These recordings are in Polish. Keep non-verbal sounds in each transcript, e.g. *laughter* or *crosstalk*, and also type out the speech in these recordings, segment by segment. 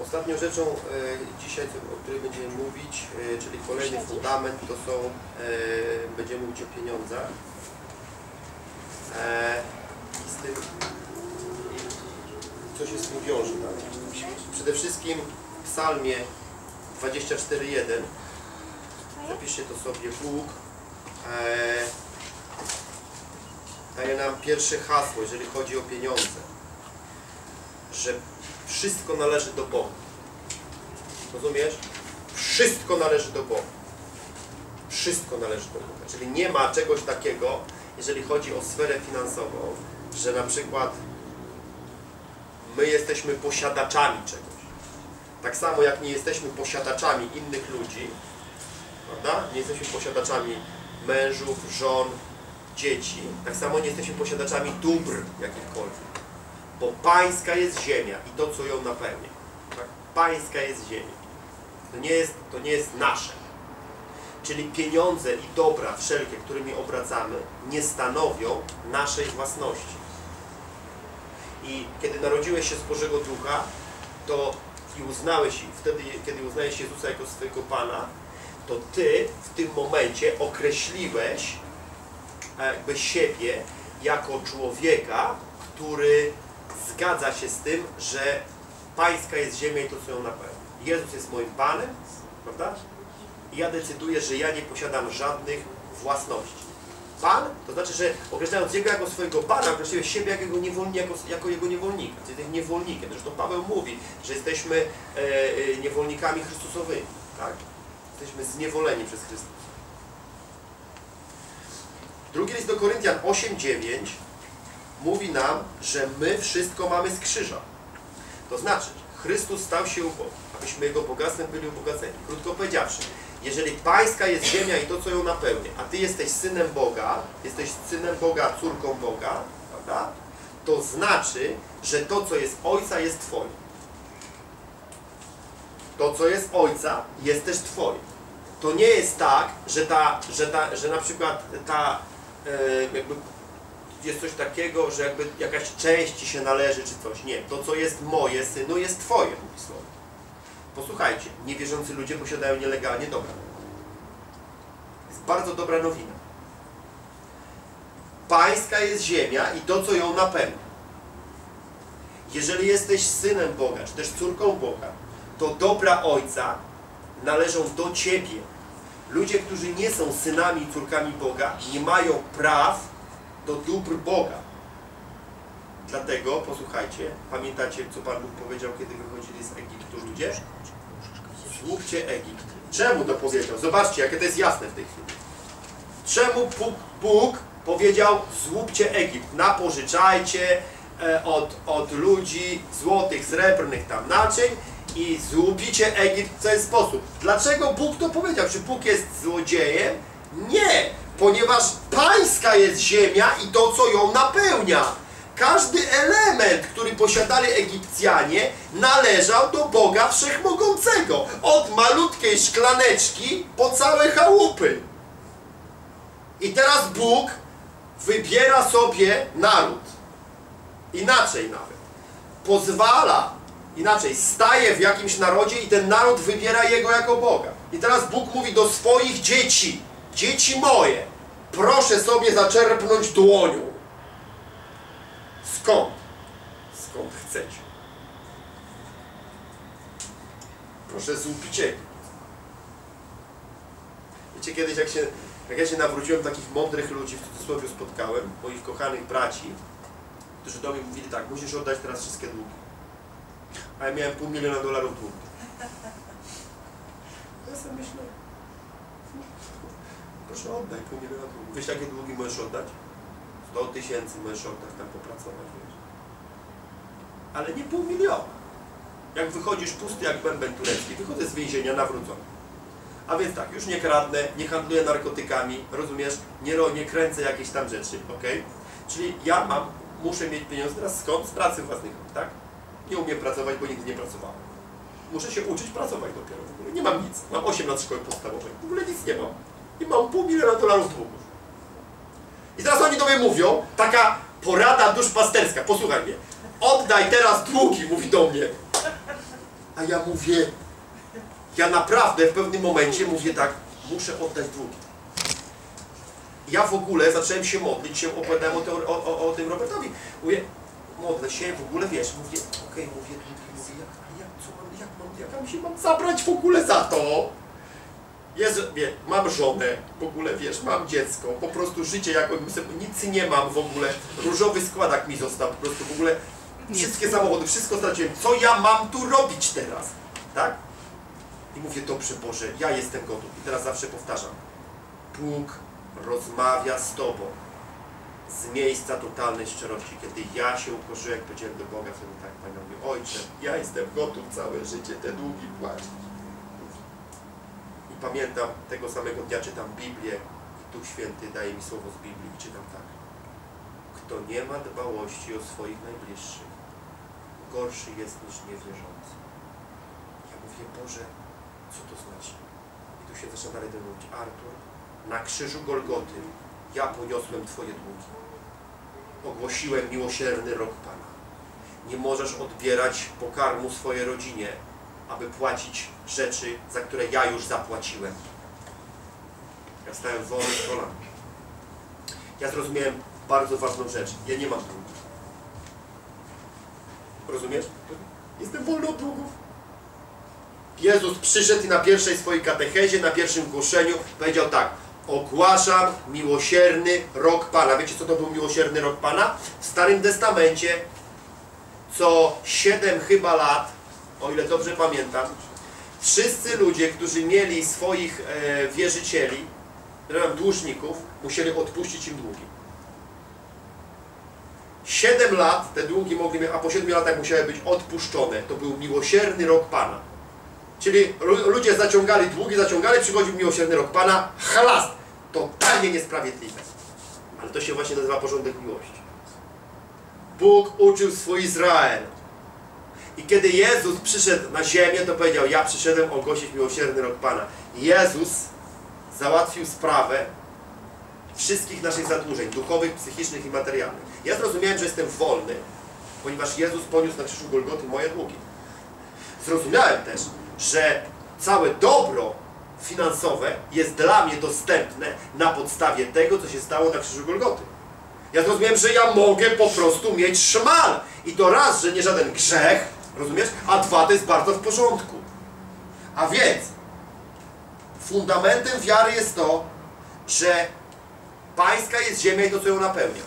Ostatnią rzeczą e, dzisiaj, o której będziemy mówić, e, czyli kolejny fundament, to są, e, będziemy mówić o pieniądzach. I z tym, co się z tym wiąże. Tak? Przede wszystkim w psalmie 24.1 Zapiszcie to sobie. Bóg daje nam pierwsze hasło, jeżeli chodzi o pieniądze. Że wszystko należy do Boga. Rozumiesz? Wszystko należy do Boga. Wszystko należy do Boga. Czyli nie ma czegoś takiego, jeżeli chodzi o sferę finansową, że na przykład my jesteśmy posiadaczami czegoś. Tak samo jak nie jesteśmy posiadaczami innych ludzi, prawda? Nie jesteśmy posiadaczami mężów, żon, dzieci. Tak samo nie jesteśmy posiadaczami dóbr jakichkolwiek. Bo pańska jest ziemia i to, co ją napełnia. Tak? Pańska jest ziemia. To nie jest, to nie jest nasze. Czyli pieniądze i dobra wszelkie, którymi obracamy, nie stanowią naszej własności. I kiedy narodziłeś się z Bożego Ducha, to i uznałeś, wtedy, kiedy uznajesz Jezusa jako swojego Pana, to Ty w tym momencie określiłeś e, jakby siebie jako człowieka, który zgadza się z tym, że Pańska jest ziemia i to, co ją napełnia. Jezus jest moim Panem, prawda? I ja decyduję, że ja nie posiadam żadnych własności. Pan, to znaczy, że określając Jego jako swojego Pana, określiłeś siebie jako, jego niewolnika, jako, jako Jego niewolnika. Jesteś niewolnikiem. Zresztą Paweł mówi, że jesteśmy e, e, niewolnikami Chrystusowymi. Tak? Jesteśmy zniewoleni przez Chrystusa. Drugi list do Koryntian 8:9 mówi nam, że my wszystko mamy z krzyża. To znaczy, Chrystus stał się ubogim, abyśmy Jego bogactwem byli ubogaceni. Krótko powiedziawszy, jeżeli Pańska jest ziemia i to, co ją napełnia, a Ty jesteś synem Boga, jesteś synem Boga, córką Boga, prawda? To znaczy, że to, co jest Ojca, jest Twoje. To, co jest Ojca, jest też Twoje. To nie jest tak, że, ta, że, ta, że na przykład ta e, jakby jest coś takiego, że jakby jakaś część Ci się należy, czy coś. Nie. To, co jest moje, synu, jest Twoje, mówi Słowo. Posłuchajcie, niewierzący ludzie posiadają nielegalnie dobra. Jest bardzo dobra nowina. Pańska jest ziemia i to, co ją napełnia. Jeżeli jesteś synem Boga, czy też córką Boga, to dobra Ojca należą do Ciebie. Ludzie, którzy nie są synami i córkami Boga, nie mają praw do dóbr Boga. Dlatego, posłuchajcie, pamiętacie, co Pan Bóg powiedział, kiedy wychodzili z Egiptu ludzie? Złupcie Egipt. Czemu to powiedział? Zobaczcie, jakie to jest jasne w tej chwili. Czemu Bóg, Bóg powiedział, złupcie Egipt, napożyczajcie e, od, od ludzi złotych, srebrnych tam naczyń i złupicie Egipt w ten sposób. Dlaczego Bóg to powiedział? Czy Bóg jest złodziejem? Nie, ponieważ pańska jest ziemia i to, co ją napełnia. Każdy element, który posiadali Egipcjanie, należał do Boga Wszechmogącego. Od malutkiej szklaneczki po całe chałupy. I teraz Bóg wybiera sobie naród. Inaczej nawet. Pozwala, inaczej, staje w jakimś narodzie i ten naród wybiera jego jako Boga. I teraz Bóg mówi do swoich dzieci, dzieci moje, proszę sobie zaczerpnąć dłonią. Skąd? Skąd chcecie? Proszę złupić Egipt. Wiecie, kiedyś jak, się, jak ja się nawróciłem, takich mądrych ludzi w cudzysłowie spotkałem, moich kochanych braci, którzy do mnie mówili tak, musisz oddać teraz wszystkie długi. A ja miałem pół miliona dolarów długu. Ja sobie myślę, proszę oddaj pół miliona długu. Wiesz, jakie długi możesz oddać? 100 tysięcy możesz oddać, tam popracować, wiesz. Ale nie pół miliona. Jak wychodzisz pusty jak bęben turecki, wychodzę z więzienia nawrócony. A więc tak, już nie kradnę, nie handluję narkotykami, rozumiesz? Nie, nie kręcę jakieś tam rzeczy, ok? Czyli ja mam, muszę mieć pieniądze teraz skąd? Z pracy własnych, tak? Nie umiem pracować, bo nigdy nie pracowałem. Muszę się uczyć pracować dopiero w ogóle. Nie mam nic. Mam 8 lat szkoły podstawowej. W ogóle nic nie mam. I mam pół miliona dolarów długów. I teraz oni do mnie mówią, taka porada duszpasterska, posłuchaj mnie. Oddaj teraz długi, mówi do mnie. A ja mówię, ja naprawdę w pewnym momencie mówię tak, muszę oddać długi. Ja w ogóle zacząłem się modlić, się opowiadałem o, o, o, o tym Robertowi. Mówię, modlę się, w ogóle wiesz, mówię, okej, mówię, mówię, mówię, jak, jak, co mam, jak mam, jak mam się mam zabrać w ogóle za to? Jezu, wie, mam żonę, w ogóle wiesz, mam dziecko, po prostu życie jakbym sobie, nic nie mam w ogóle, różowy składak mi został, po prostu w ogóle wszystkie samochody, wszystko straciłem, co ja mam tu robić teraz, tak? I mówię, dobrze Boże, ja jestem gotów. I teraz zawsze powtarzam, Bóg rozmawia z Tobą z miejsca totalnej szczerości. Kiedy ja się ukorzyłem, powiedziałem do Boga, wtedy tak Panie mówi, Ojcze, ja jestem gotów całe życie te długi płacić. Pamiętam, tego samego dnia czytam Biblię i Duch Święty daje mi słowo z Biblii i czytam tak. Kto nie ma dbałości o swoich najbliższych, gorszy jest niż niewierzący. Ja mówię, Boże, co to znaczy? I tu się zaczyna dalej mówić, Artur, na krzyżu Golgoty ja poniosłem Twoje długi. Ogłosiłem miłosierny rok Pana. Nie możesz odbierać pokarmu swojej rodzinie, aby płacić rzeczy, za które ja już zapłaciłem. Ja stałem wolny z kolan. Ja zrozumiałem bardzo ważną rzecz. Ja nie mam długów. Rozumiesz? Jestem wolny od długów. Jezus przyszedł i na pierwszej swojej katechezie, na pierwszym głoszeniu powiedział tak ogłaszam miłosierny rok Pana. Wiecie co to był miłosierny rok Pana? W Starym Testamencie co 7 chyba lat, o ile dobrze pamiętam, wszyscy ludzie, którzy mieli swoich e, wierzycieli, dłużników, musieli odpuścić im długi. 7 lat te długi mogli a po 7 latach musiały być odpuszczone. To był miłosierny rok Pana. Czyli ludzie zaciągali długi, zaciągali, przychodził miłosierny rok Pana, chlast! Totalnie niesprawiedliwe. Ale to się właśnie nazywa porządek miłości. Bóg uczył swój Izrael. I kiedy Jezus przyszedł na ziemię, to powiedział, ja przyszedłem ogłosić miłosierny rok Pana. Jezus załatwił sprawę wszystkich naszych zadłużeń, duchowych, psychicznych i materialnych. Ja zrozumiałem, że jestem wolny, ponieważ Jezus poniósł na krzyżu Golgoty moje długi. Zrozumiałem też, że całe dobro finansowe jest dla mnie dostępne na podstawie tego, co się stało na krzyżu Golgoty. Ja zrozumiałem, że ja mogę po prostu mieć szmal. I to raz, że nie żaden grzech, rozumiesz? A dwa, to jest bardzo w porządku. A więc, fundamentem wiary jest to, że pańska jest ziemia i to, co ją napełnia.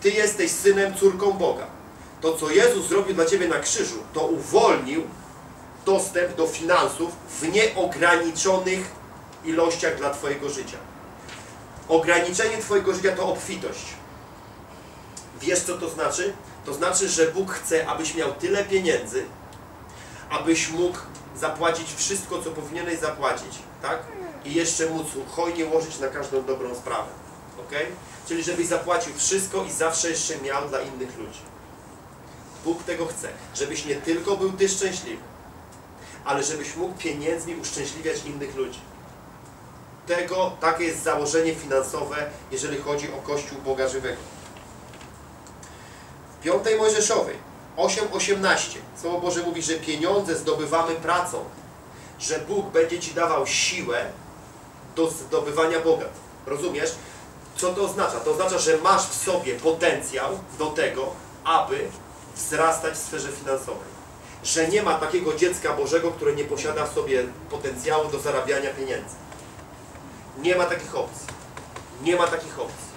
Ty jesteś synem, córką Boga. To, co Jezus zrobił dla Ciebie na krzyżu, to uwolnił dostęp do finansów w nieograniczonych ilościach dla Twojego życia. Ograniczenie Twojego życia to obfitość. Wiesz, co to znaczy? To znaczy, że Bóg chce, abyś miał tyle pieniędzy, abyś mógł zapłacić wszystko, co powinieneś zapłacić, tak? I jeszcze móc hojnie łożyć na każdą dobrą sprawę. Ok? Czyli żebyś zapłacił wszystko i zawsze jeszcze miał dla innych ludzi. Bóg tego chce, żebyś nie tylko był Ty szczęśliwy, ale żebyś mógł pieniędzmi uszczęśliwiać innych ludzi. Tego, takie jest założenie finansowe, jeżeli chodzi o Kościół Boga Żywego. W piątej Mojżeszowej 8.18 Słowo Boże mówi, że pieniądze zdobywamy pracą, że Bóg będzie Ci dawał siłę do zdobywania bogactw. Rozumiesz? Co to oznacza? To oznacza, że masz w sobie potencjał do tego, aby wzrastać w sferze finansowej. Że nie ma takiego dziecka Bożego, które nie posiada w sobie potencjału do zarabiania pieniędzy. Nie ma takich opcji. Nie ma takich opcji.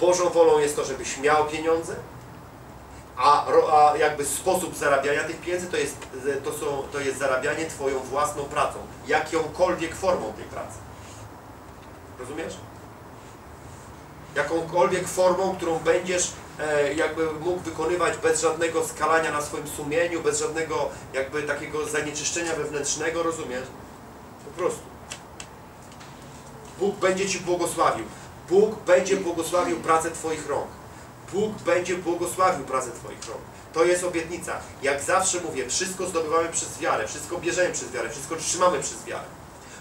Bożą wolą jest to, żebyś miał pieniądze, a, a jakby sposób zarabiania tych pieniędzy to jest, to, są, to jest zarabianie Twoją własną pracą, jakąkolwiek formą tej pracy. Rozumiesz? Jakąkolwiek formą, którą będziesz e, jakby mógł wykonywać bez żadnego skalania na swoim sumieniu, bez żadnego jakby takiego zanieczyszczenia wewnętrznego, rozumiesz? Po prostu. Bóg będzie Ci błogosławił. Bóg będzie błogosławił pracę Twoich rąk. Bóg będzie błogosławił pracę Twoich rąk. To jest obietnica. Jak zawsze mówię, wszystko zdobywamy przez wiarę, wszystko bierzemy przez wiarę, wszystko trzymamy przez wiarę.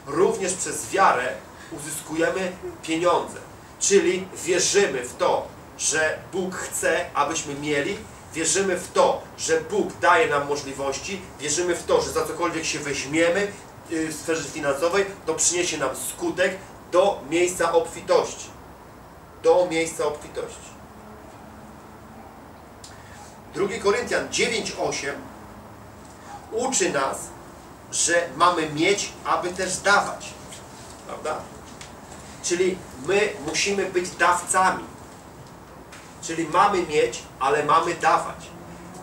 Również przez wiarę uzyskujemy pieniądze. Czyli wierzymy w to, że Bóg chce, abyśmy mieli wierzymy w to, że Bóg daje nam możliwości, wierzymy w to, że za cokolwiek się weźmiemy y, w sferze finansowej, to przyniesie nam skutek do miejsca obfitości. Do miejsca obfitości. 2 Koryntian 9:8 uczy nas, że mamy mieć, aby też dawać. Prawda? Czyli my musimy być dawcami. Czyli mamy mieć, ale mamy dawać.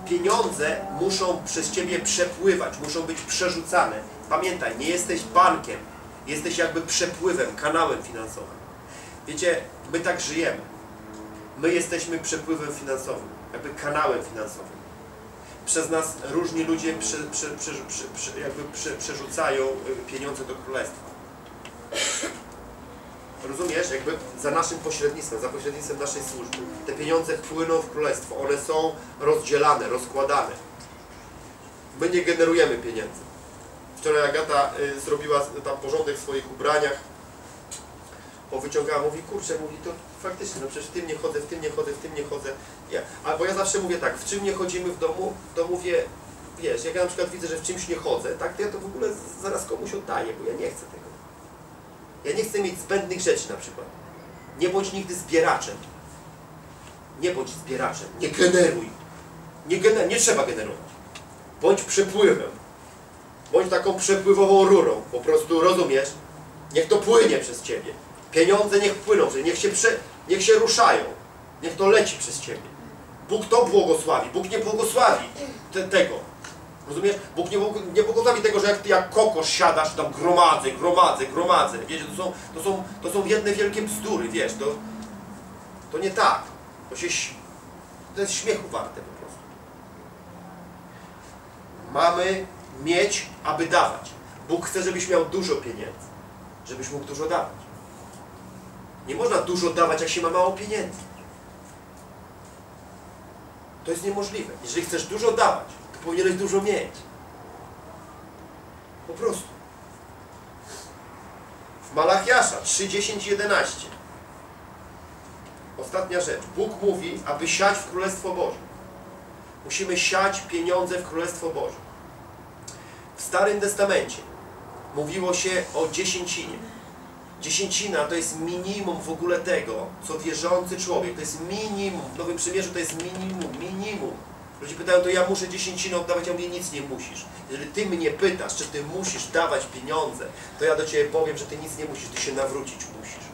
Pieniądze muszą przez Ciebie przepływać, muszą być przerzucane. Pamiętaj, nie jesteś bankiem, jesteś jakby przepływem, kanałem finansowym. Wiecie, my tak żyjemy. My jesteśmy przepływem finansowym, jakby kanałem finansowym. Przez nas różni ludzie jakby przerzucają y, pieniądze do królestwa. Rozumiesz? Jakby za naszym pośrednictwem, za pośrednictwem naszej służby. Te pieniądze płyną w królestwo. One są rozdzielane, rozkładane. My nie generujemy pieniędzy. Wczoraj Agata y, zrobiła tam porządek w swoich ubraniach. Powyciągała, mówi, kurczę, mówi, to faktycznie, no przecież w tym nie chodzę, w tym nie chodzę, w tym nie chodzę. Ja, albo ja zawsze mówię tak, w czym nie chodzimy w domu, to mówię, wiesz, jak ja na przykład widzę, że w czymś nie chodzę, tak, to ja to w ogóle zaraz komuś oddaję, bo ja nie chcę tego. Ja nie chcę mieć zbędnych rzeczy na przykład. Nie bądź nigdy zbieraczem. Nie bądź zbieraczem. Nie generuj. Nie, gener nie trzeba generować. Bądź przepływem. Bądź taką przepływową rurą. Po prostu rozumiesz? Niech to płynie przez Ciebie. Pieniądze niech płyną, niech się, prze, niech się ruszają. Niech to leci przez Ciebie. Bóg to błogosławi. Bóg nie błogosławi te, tego. Rozumiesz? Bóg nie, nie błogosławi tego, że jak ty jak kokosz siadasz, tam gromadzę, gromadzę, gromadzę. Wiecie, to są, to są, to są jedne wielkie bzdury, wiesz, to, to nie tak. To się, to jest śmiechu warte po prostu. Mamy mieć, aby dawać. Bóg chce, żebyś miał dużo pieniędzy, żebyś mógł dużo dawać. Nie można dużo dawać, jak się ma mało pieniędzy. To jest niemożliwe. Jeżeli chcesz dużo dawać, to powinieneś dużo mieć. Po prostu. W Malachiasza 3, 10, 11. Ostatnia rzecz. Bóg mówi, aby siać w Królestwo Boże. Musimy siać pieniądze w Królestwo Boże. W Starym Testamencie mówiło się o dziesięcinie. Dziesięcina to jest minimum w ogóle tego, co wierzący człowiek. To jest minimum. W Nowym Przymierzu to jest minimum, minimum. Ludzie pytają, to ja muszę dziesięcinę oddawać, ja mówię, nic nie musisz. Jeżeli Ty mnie pytasz, czy Ty musisz dawać pieniądze, to ja do Ciebie powiem, że Ty nic nie musisz, Ty się nawrócić musisz.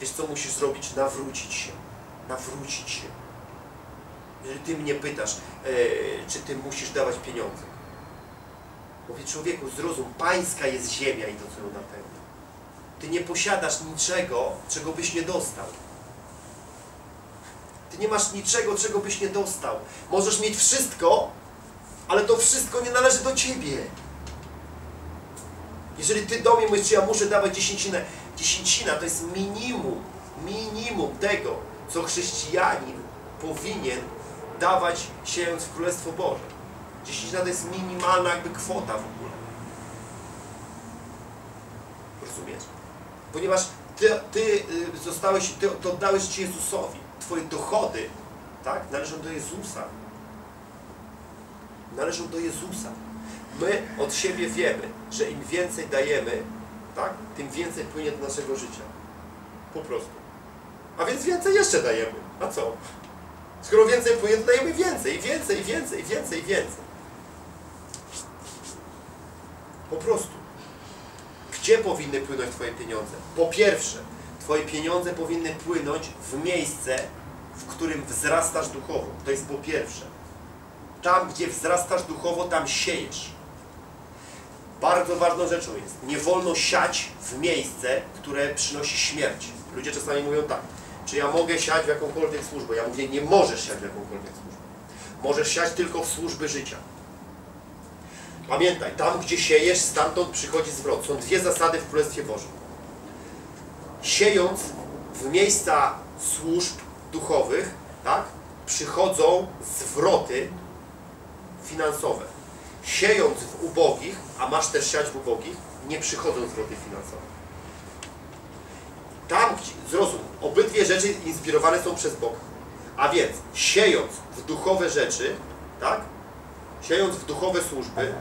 Wiesz, co musisz zrobić? Nawrócić się. Nawrócić się. Jeżeli Ty mnie pytasz, e, czy Ty musisz dawać pieniądze. Mówię, człowieku, zrozum, pańska jest ziemia i to, co ją napełnia. Ty nie posiadasz niczego, czego byś nie dostał. Ty nie masz niczego, czego byś nie dostał. Możesz mieć wszystko, ale to wszystko nie należy do Ciebie. Jeżeli Ty do mnie mówisz, ja muszę dawać dziesięcinę, dziesięcina to jest minimum, minimum tego, co chrześcijanin powinien dawać się w Królestwo Boże. Dziesięcina to jest minimalna jakby kwota w ogóle. Rozumiesz? Ponieważ Ty, ty y, zostałeś, Ty to oddałeś Jezusowi. Twoje dochody tak, należą do Jezusa. Należą do Jezusa. My od siebie wiemy, że im więcej dajemy, tak, tym więcej płynie do naszego życia. Po prostu. A więc więcej jeszcze dajemy. A co? Skoro więcej płynie, to dajemy więcej, więcej, więcej, więcej, więcej. Po prostu. Gdzie powinny płynąć Twoje pieniądze? Po pierwsze, Twoje pieniądze powinny płynąć w miejsce, w którym wzrastasz duchowo. To jest po pierwsze. Tam, gdzie wzrastasz duchowo, tam siejesz. Bardzo ważną rzeczą jest, nie wolno siać w miejsce, które przynosi śmierć. Ludzie czasami mówią tak, czy ja mogę siać w jakąkolwiek służbę? Ja mówię, nie możesz siać w jakąkolwiek służbę. Możesz siać tylko w służby życia. Pamiętaj, tam gdzie siejesz, stamtąd przychodzi zwrot. Są dwie zasady w Królestwie Bożym. Siejąc w miejsca służb duchowych, tak, przychodzą zwroty finansowe. Siejąc w ubogich, a masz też siać w ubogich, nie przychodzą zwroty finansowe. Tam, gdzie, zrozum, obydwie rzeczy inspirowane są przez Boga. A więc siejąc w duchowe rzeczy, tak? Siejąc w duchowe służby,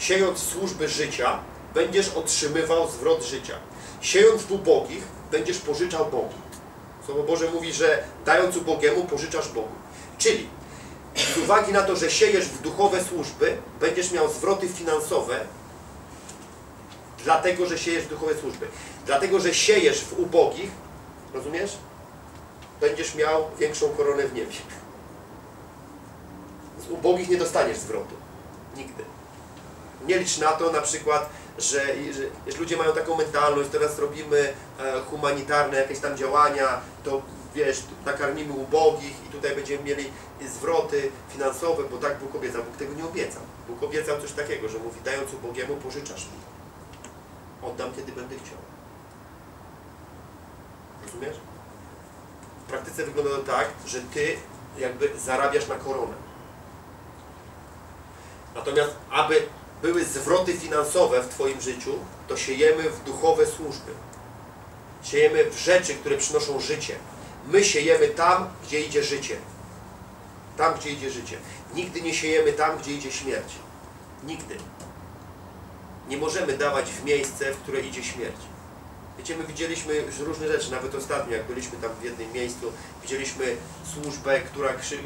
siejąc służby życia, będziesz otrzymywał zwrot życia. Siejąc w ubogich, będziesz pożyczał Bogu. Słowo Boże mówi, że dając ubogiemu, pożyczasz Bogu. Czyli z uwagi na to, że siejesz w duchowe służby, będziesz miał zwroty finansowe, dlatego, że siejesz w duchowe służby. Dlatego, że siejesz w ubogich, rozumiesz? Będziesz miał większą koronę w niebie. Z ubogich nie dostaniesz zwrotu. Nigdy. Nie licz na to na przykład, że, że, że ludzie mają taką mentalność, teraz robimy e, humanitarne jakieś tam działania, to wiesz, nakarmimy ubogich i tutaj będziemy mieli zwroty finansowe, bo tak Bóg obiecał. Bóg tego nie obiecał. Bóg obiecał coś takiego, że mówi, dając ubogiemu, pożyczasz mi. Oddam, kiedy będę chciał. Rozumiesz? W praktyce wygląda to tak, że ty jakby zarabiasz na koronę. Natomiast, aby były zwroty finansowe w Twoim życiu, to siejemy w duchowe służby. Siejemy w rzeczy, które przynoszą życie. My siejemy tam, gdzie idzie życie. Tam, gdzie idzie życie. Nigdy nie siejemy tam, gdzie idzie śmierć. Nigdy. Nie możemy dawać w miejsce, w które idzie śmierć. Wiecie, my widzieliśmy już różne rzeczy, nawet ostatnio, jak byliśmy tam w jednym miejscu, widzieliśmy służbę, która, krzy...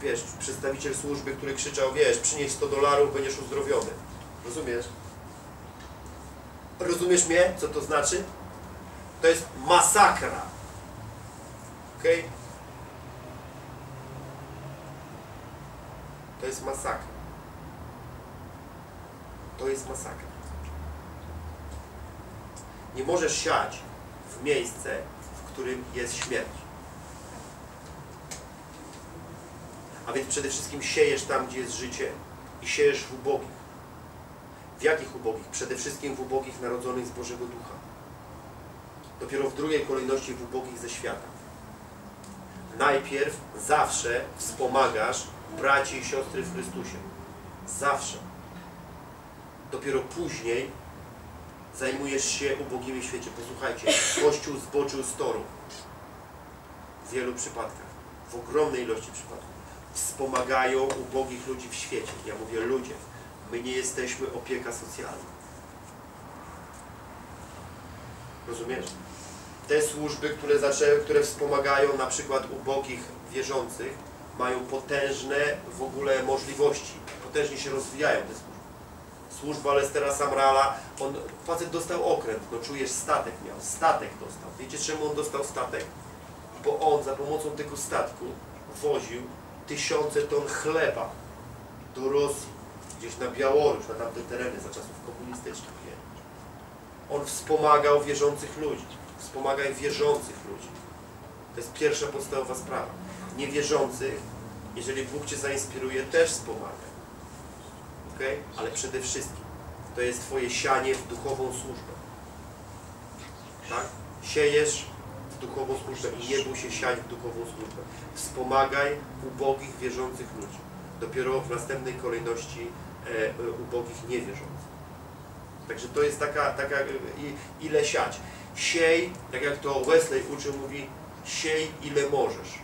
wiesz, przedstawiciel służby, który krzyczał, wiesz, przynieś 100 dolarów, będziesz uzdrowiony. Rozumiesz? Rozumiesz mnie, co to znaczy? To jest masakra. Ok? To jest masakra. To jest masakra. Nie możesz siać w miejsce, w którym jest śmierć. A więc przede wszystkim siejesz tam, gdzie jest życie i siejesz w ubogich. W jakich ubogich? Przede wszystkim w ubogich narodzonych z Bożego Ducha. Dopiero w drugiej kolejności w ubogich ze świata. Najpierw zawsze wspomagasz braci i siostry w Chrystusie. Zawsze. Dopiero później zajmujesz się ubogimi w świecie. Posłuchajcie, Kościół zboczył z toru. W wielu przypadkach. W ogromnej ilości przypadków. Wspomagają ubogich ludzi w świecie. Ja mówię ludzie. My nie jesteśmy opieka socjalna. Rozumiesz? Te służby, które, zaczęły, które wspomagają na przykład ubogich wierzących, mają potężne w ogóle możliwości. Potężnie się rozwijają te służby. Służba Lestera Samrala, on, facet dostał okręt, no czujesz, statek miał, statek dostał. Wiecie czemu on dostał statek? Bo on za pomocą tego statku woził tysiące ton chleba do Rosji, gdzieś na Białoruś, na tamte tereny za czasów komunistycznych. Nie? On wspomagał wierzących ludzi. Wspomagaj wierzących ludzi. To jest pierwsza podstawowa sprawa. Niewierzących, jeżeli Bóg Cię zainspiruje, też wspomagaj. Ale przede wszystkim to jest Twoje sianie w duchową służbę. Tak? Siejesz w duchową służbę i nie bój się siać w duchową służbę. Wspomagaj ubogich, wierzących ludzi. Dopiero w następnej kolejności e, e, ubogich niewierzących. Także to jest taka, taka e, i, ile siać. Siej, tak jak to Wesley uczy, mówi, siej ile możesz.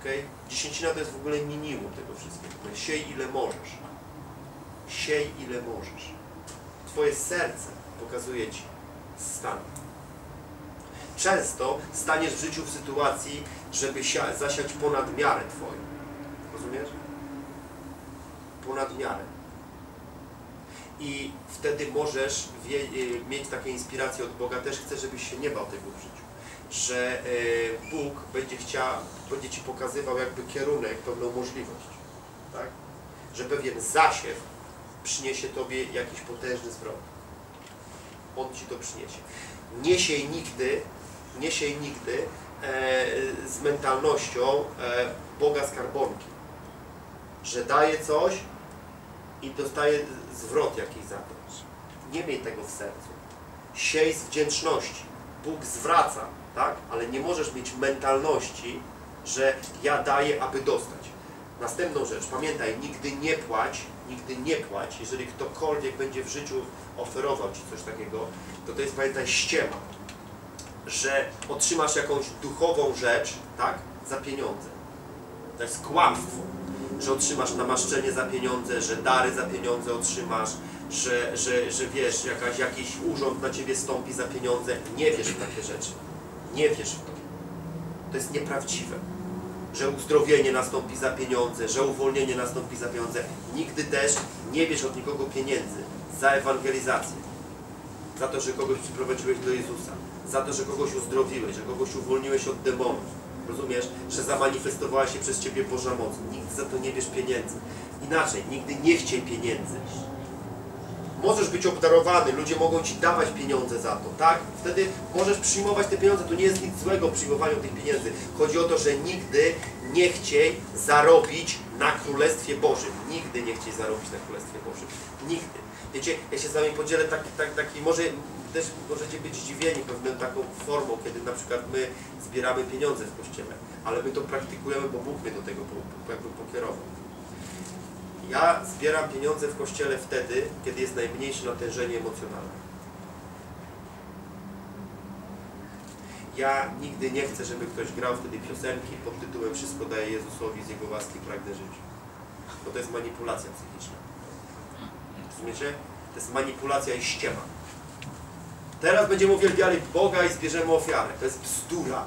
Ok? Dziesięcina to jest w ogóle minimum tego wszystkiego. Siej ile możesz. Siej ile możesz. Twoje serce pokazuje Ci stan. Często staniesz w życiu w sytuacji, żeby zasiać ponad miarę Twoją. Rozumiesz? Ponad miarę. I wtedy możesz y, mieć takie inspiracje od Boga. Też chcę, żebyś się nie bał tego w życiu. Że y, Bóg będzie chciał, będzie Ci pokazywał jakby kierunek, pewną możliwość. Tak? Że pewien zasiew przyniesie Tobie jakiś potężny zwrot. On Ci to przyniesie. Nie siej nigdy, nie siej nigdy e, z mentalnością e, Boga skarbonki. Że daje coś i dostaje zwrot jakiś za to. Nie miej tego w sercu. Siej z wdzięczności. Bóg zwraca, tak? Ale nie możesz mieć mentalności, że ja daję, aby dostać. Następną rzecz, pamiętaj, nigdy nie płać, nigdy nie płać. Jeżeli ktokolwiek będzie w życiu oferował Ci coś takiego, to to jest, pamiętaj, ściema. Że otrzymasz jakąś duchową rzecz, tak? Za pieniądze. To jest kłamstwo, że otrzymasz namaszczenie za pieniądze, że dary za pieniądze otrzymasz, że, że, że wiesz, jakaś, jakiś urząd na ciebie stąpi za pieniądze. Nie wierz w takie rzeczy. Nie wierz w to. To jest nieprawdziwe. Że uzdrowienie nastąpi za pieniądze, że uwolnienie nastąpi za pieniądze. Nigdy też nie bierz od nikogo pieniędzy za ewangelizację. Za to, że kogoś przyprowadziłeś do Jezusa. Za to, że kogoś uzdrowiłeś, że kogoś uwolniłeś od demonów. Rozumiesz? Że zamanifestowała się przez Ciebie Boża moc. Nigdy za to nie bierz pieniędzy. Inaczej, nigdy nie chciej pieniędzy. Możesz być obdarowany, ludzie mogą Ci dawać pieniądze za to, tak? Wtedy możesz przyjmować te pieniądze, to nie jest nic złego przyjmowaniu tych pieniędzy. Chodzi o to, że nigdy nie chciej zarobić na Królestwie Bożym. Nigdy nie chciej zarobić na Królestwie Bożym. Nigdy. Wiecie, ja się z Wami podzielę taki, taki, taki może też możecie być zdziwieni pewną taką formą, kiedy na przykład my zbieramy pieniądze w Kościele, ale my to praktykujemy, bo Bóg mnie do tego jakby pokierował. Ja zbieram pieniądze w kościele wtedy, kiedy jest najmniejsze natężenie emocjonalne. Ja nigdy nie chcę, żeby ktoś grał wtedy piosenki pod tytułem Wszystko daje Jezusowi, z Jego łaski pragnę żyć. Bo to jest manipulacja psychiczna. Rozumiecie? To jest manipulacja i ściema. Teraz będziemy uwielbiali Boga i zbierzemy ofiarę. To jest bzdura.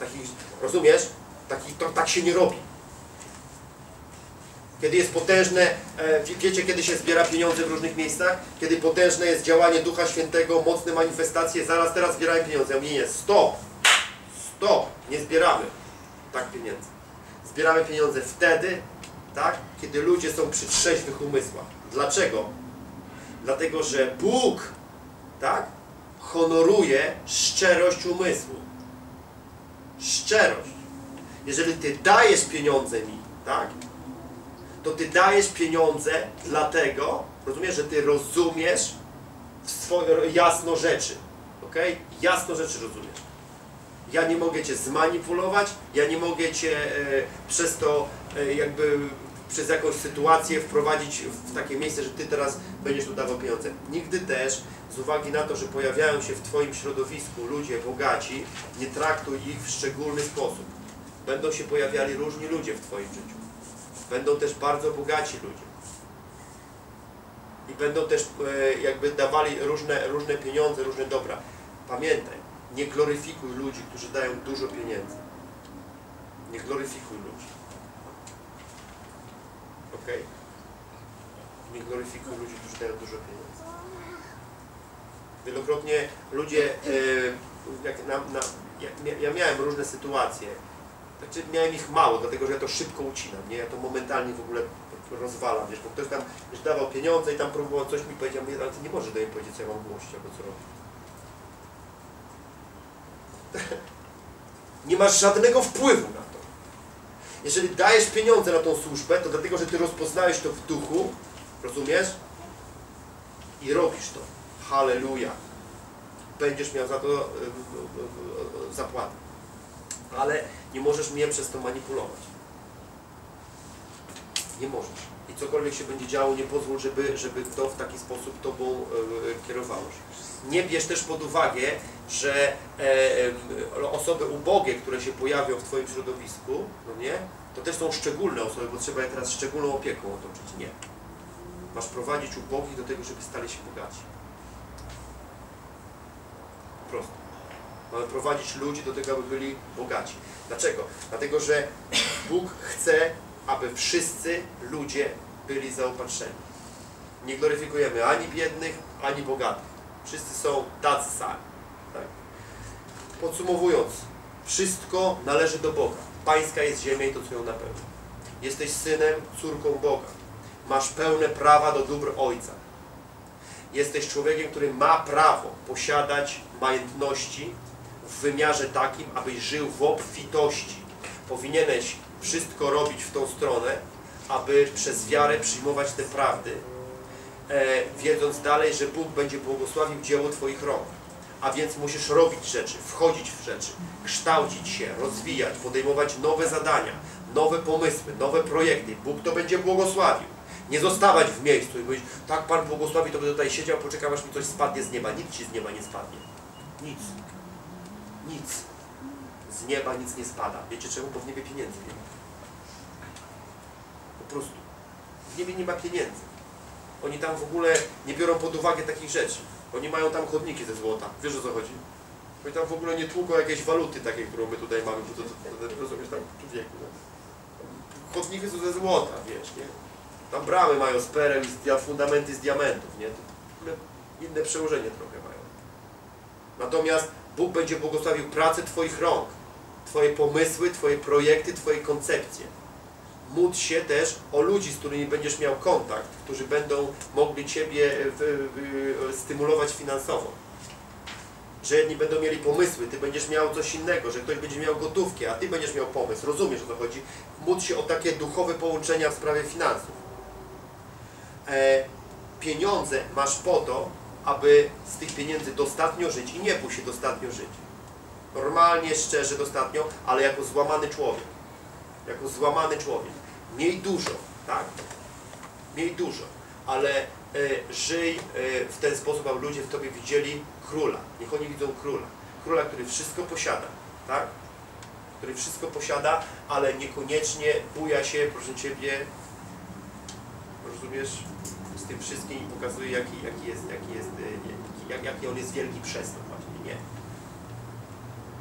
Takich, rozumiesz? Takich, to, tak się nie robi. Kiedy jest potężne, e, wie- wiecie kiedy się zbiera pieniądze w różnych miejscach? Kiedy potężne jest działanie Ducha Świętego, mocne manifestacje, zaraz teraz zbieramy pieniądze. Ja mówię, nie, stop, stop, nie zbieramy tak pieniędzy. Zbieramy pieniądze wtedy, tak, kiedy ludzie są przy trzeźwych umysłach. Dlaczego? Dlatego, że Bóg, tak, honoruje szczerość umysłu. Szczerość. Jeżeli Ty dajesz pieniądze mi, tak, to Ty dajesz pieniądze dlatego, rozumiesz, że Ty rozumiesz swoje, jasno rzeczy. ok? Jasno rzeczy rozumiesz. Ja nie mogę Cię zmanipulować, ja nie mogę Cię e, przez to e, jakby przez jakąś sytuację wprowadzić w takie miejsce, że Ty teraz będziesz tu dawał pieniądze. Nigdy też, z uwagi na to, że pojawiają się w Twoim środowisku ludzie bogaci, nie traktuj ich w szczególny sposób. Będą się pojawiali różni ludzie w Twoim życiu. Będą też bardzo bogaci ludzie. I będą też e, jakby dawali różne, różne pieniądze, różne dobra. Pamiętaj, nie gloryfikuj ludzi, którzy dają dużo pieniędzy. Nie gloryfikuj ludzi. Ok? Nie gloryfikuj ludzi, którzy dają dużo pieniędzy. Wielokrotnie ludzie, e, jak na, na, ja, ja miałem różne sytuacje, znaczy miałem ich mało, dlatego że ja to szybko ucinam, nie? Ja to momentalnie w ogóle rozwalam, wiesz, bo ktoś tam wiesz, dawał pieniądze i tam próbował coś mi powiedział, mówię, ale ty nie możesz do mnie powiedzieć, co ja mam głościć albo co robić. *laughs* nie masz żadnego wpływu na to. Jeżeli dajesz pieniądze na tą służbę, to dlatego, że ty rozpoznałeś to w duchu, rozumiesz? I robisz to. Halleluja. Będziesz miał za to e, e, e, zapłatę. Ale nie możesz mnie przez to manipulować. Nie możesz. I cokolwiek się będzie działo, nie pozwól, żeby, żeby to w taki sposób Tobą e, kierowało. Nie bierz też pod uwagę, że e, e, osoby ubogie, które się pojawią w Twoim środowisku, no nie, to też są szczególne osoby, bo trzeba je teraz szczególną opieką otoczyć. Nie. Masz prowadzić ubogich do tego, żeby stali się bogaci. Po prostu. Mamy prowadzić ludzi do tego, aby byli bogaci. Dlaczego? Dlatego, że *coughs* Bóg chce, aby wszyscy ludzie byli zaopatrzeni. Nie gloryfikujemy ani biednych, ani bogatych. Wszyscy są tacy sami. Tak? Podsumowując, wszystko należy do Boga. Pańska jest ziemia i to, co ją napełnia. Jesteś synem, córką Boga. Masz pełne prawa do dóbr Ojca. Jesteś człowiekiem, który ma prawo posiadać majątności w wymiarze takim, abyś żył w obfitości. Powinieneś wszystko robić w tą stronę, aby przez wiarę przyjmować te prawdy, e, wiedząc dalej, że Bóg będzie błogosławił dzieło Twoich rąk. A więc musisz robić rzeczy, wchodzić w rzeczy, kształcić się, rozwijać, podejmować nowe zadania, nowe pomysły, nowe projekty. Bóg to będzie błogosławił. Nie zostawać w miejscu i mówić, tak Pan błogosławi, to będę tutaj siedział, poczekam aż mi coś spadnie z nieba. Nic Ci z nieba nie spadnie. Nic. Nic. Z nieba nic nie spada. Wiecie czemu? Bo w niebie pieniędzy nie ma. Po prostu. W niebie nie ma pieniędzy. Oni tam w ogóle nie biorą pod uwagę takich rzeczy. Oni mają tam chodniki ze złota. Wiesz o co chodzi? Oni tam w ogóle nie tłuką jakiejś waluty takiej, którą my tutaj mamy, to, to, to, to rozumiesz tam człowieku. No. Chodniki są ze złota, wiesz, nie? Tam bramy mają z pereł i fundamenty z diamentów, nie? To inne przełożenie trochę mają. Natomiast Bóg będzie błogosławił pracę Twoich rąk, Twoje pomysły, Twoje projekty, Twoje koncepcje. Módl się też o ludzi, z którymi będziesz miał kontakt, którzy będą mogli Ciebie stymulować finansowo. Że jedni będą mieli pomysły, Ty będziesz miał coś innego, że ktoś będzie miał gotówkę, a Ty będziesz miał pomysł. Rozumiesz o co chodzi? Módl się o takie duchowe połączenia w sprawie finansów. E, pieniądze masz po to, aby z tych pieniędzy dostatnio żyć i nie bój się dostatnio żyć. Normalnie, szczerze, dostatnio, ale jako złamany człowiek. Jako złamany człowiek. Miej dużo, tak? Miej dużo, ale e, żyj e, w ten sposób, aby ludzie w Tobie widzieli króla. Niech oni widzą króla. Króla, który wszystko posiada, tak? Który wszystko posiada, ale niekoniecznie buja się, proszę Ciebie, rozumiesz, z tym wszystkim i pokazuje, jaki, jaki jest, jaki jest, e, nie, jak, jaki on jest wielki przez to właśnie, nie.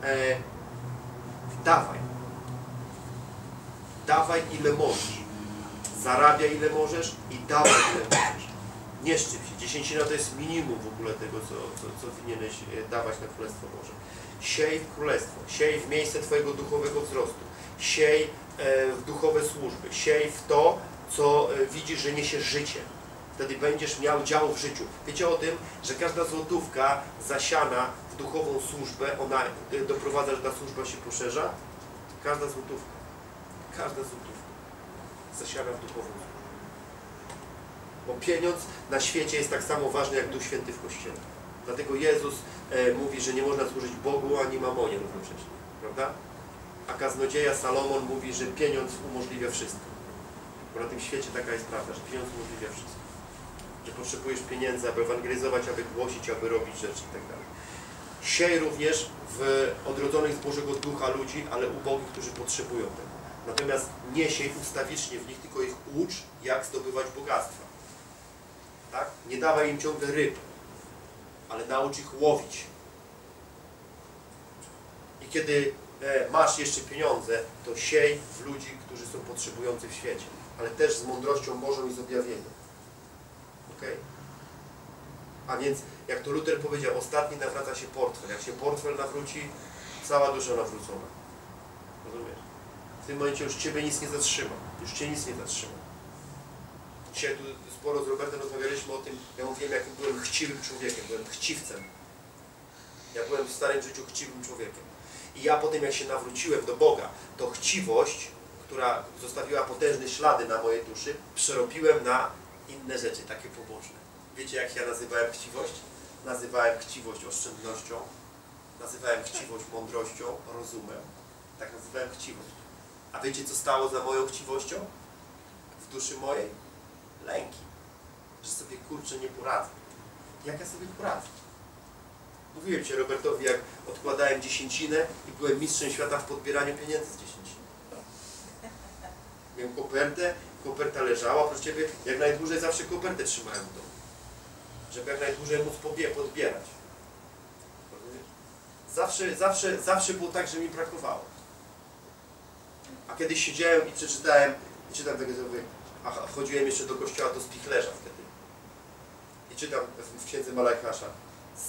E, dawaj. Dawaj ile możesz. Zarabiaj ile możesz i dawaj ile możesz. Nie szczyp się. Dziesięcina to jest minimum w ogóle tego, co, co, co powinieneś e, dawać na Królestwo Boże. Siej w Królestwo. Siej w miejsce Twojego duchowego wzrostu. Siej e, w duchowe służby. Siej w to, co widzisz, że niesie życie. Wtedy będziesz miał dział w życiu. Wiecie o tym, że każda złotówka zasiana w duchową służbę, ona e, doprowadza, że ta służba się poszerza? Każda złotówka. Każda złotówka zasiana w duchową służbę. Bo pieniądz na świecie jest tak samo ważny jak Duch Święty w Kościele. Dlatego Jezus e, mówi, że nie można służyć Bogu ani mamonie równocześnie. Prawda? A kaznodzieja Salomon mówi, że pieniądz umożliwia wszystko. Bo na tym świecie taka jest prawda, że pieniądz umożliwia wszystko. Że potrzebujesz pieniędzy, aby ewangelizować, aby głosić, aby robić rzeczy i tak. Siej również w odrodzonych z Bożego Ducha ludzi, ale ubogich, którzy potrzebują tego. Natomiast nie siej ustawicznie w nich, tylko ich ucz, jak zdobywać bogactwa. Tak? Nie dawaj im ciągle ryb, ale naucz ich łowić. I kiedy e, masz jeszcze pieniądze, to siej w ludzi, którzy są potrzebujący w świecie, ale też z mądrością Bożą i z objawieniem. Ok? A więc, jak to Luther powiedział, ostatni nawraca się portfel. Jak się portfel nawróci, cała dusza nawrócona. Rozumiesz? W tym momencie już Ciebie nic nie zatrzyma. Już Cię nic nie zatrzyma. Dzisiaj tu sporo z Robertem rozmawialiśmy o tym, ja mówiłem, jakim byłem chciwym człowiekiem, byłem chciwcem. Ja byłem w starym życiu chciwym człowiekiem. I ja potem, jak się nawróciłem do Boga, to chciwość, która zostawiła potężne ślady na mojej duszy, przerobiłem na inne rzeczy, takie poboczne. Wiecie, jak ja nazywałem chciwość? Nazywałem chciwość oszczędnością, nazywałem chciwość mądrością, rozumem. Tak nazywałem chciwość. A wiecie, co stało za moją chciwością? W duszy mojej? Lęki. Że sobie kurczę nie poradzę. Jak ja sobie poradzę? Mówiłem Ci Robertowi, jak odkładałem dziesięcinę i byłem mistrzem świata w podbieraniu pieniędzy z dziesięciny. Miałem kopertę, koperta leżała, proszę Ciebie, jak najdłużej zawsze kopertę trzymałem w domu. Żeby jak najdłużej móc pobie- podbierać. Zawsze, zawsze, zawsze było tak, że mi brakowało. A kiedyś siedziałem i przeczytałem, i czytam tego a chodziłem jeszcze do kościoła do spichlerza wtedy. I czytam w, w księdze Malajkasza.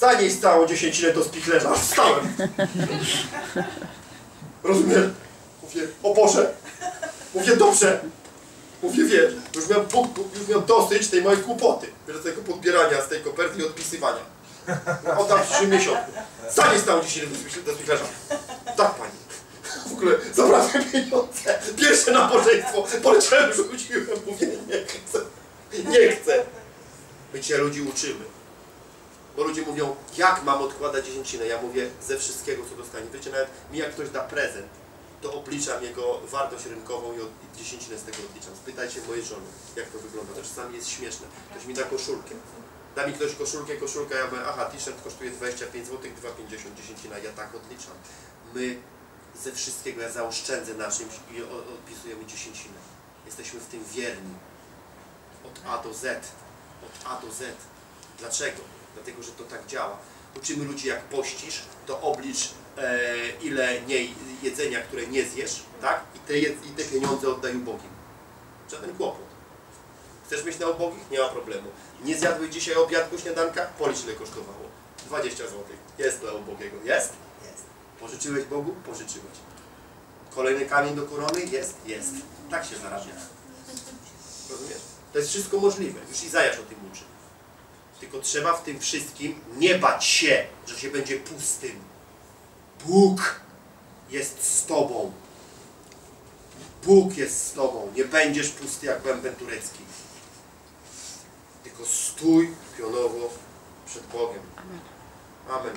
Zanieś całą dziesięcinę do spichlerza. Wstałem! *laughs* Rozumiesz? Mówię, o Boże! Mówię, dobrze! Mówię, wiesz, już Bóg, już miałem dosyć tej mojej kłopoty. Wiesz, tego podbierania z tej koperty i odpisywania. Oddam w przyszłym miesiącu. Całą dziesięcinę do, spich- do spichlerza. Tak, pani. W ogóle zabrałem pieniądze. Pierwsze nabożeństwo. Poleciałem, rzuciłem. Mówię, nie chcę. Nie chcę. My dzisiaj ludzi uczymy. Bo ludzie mówią, jak mam odkładać dziesięcinę? Ja mówię, ze wszystkiego, co dostanie. Wiecie, nawet mi jak ktoś da prezent, to obliczam jego wartość rynkową i od, dziesięcinę z tego odliczam. Spytajcie mojej żony, jak to wygląda. To czasami jest śmieszne. Ktoś mi da koszulkę. Da mi ktoś koszulkę, koszulka, ja mówię, aha, t-shirt kosztuje 25 zł, 2,50 dziesięcina. Ja tak odliczam. My ze wszystkiego, ja zaoszczędzę na czymś i o- odpisujemy dziesięcinę. Jesteśmy w tym wierni. Od A do Z. Od A do Z. Dlaczego? Dlatego, że to tak działa. Uczymy ludzi, jak pościsz, to oblicz ile nie jedzenia, które nie zjesz, tak? I te, I te pieniądze oddaj ubogim. Żaden kłopot. Chcesz mieć na ubogich? Nie ma problemu. Nie zjadłeś dzisiaj obiadku, śniadanka? Policz ile kosztowało. 20 zł. Jest dla ubogiego. Jest? Jest. Pożyczyłeś Bogu? Pożyczyłeś. Kolejny kamień do korony? Jest? Jest. Tak się zarabia. Rozumiesz? To jest wszystko możliwe. Już Izajasz o tym uczy. Tylko trzeba w tym wszystkim nie bać się, że się będzie pustym. Bóg jest z Tobą. Bóg jest z Tobą. Nie będziesz pusty jak bęben turecki. Tylko stój pionowo przed Bogiem. Amen.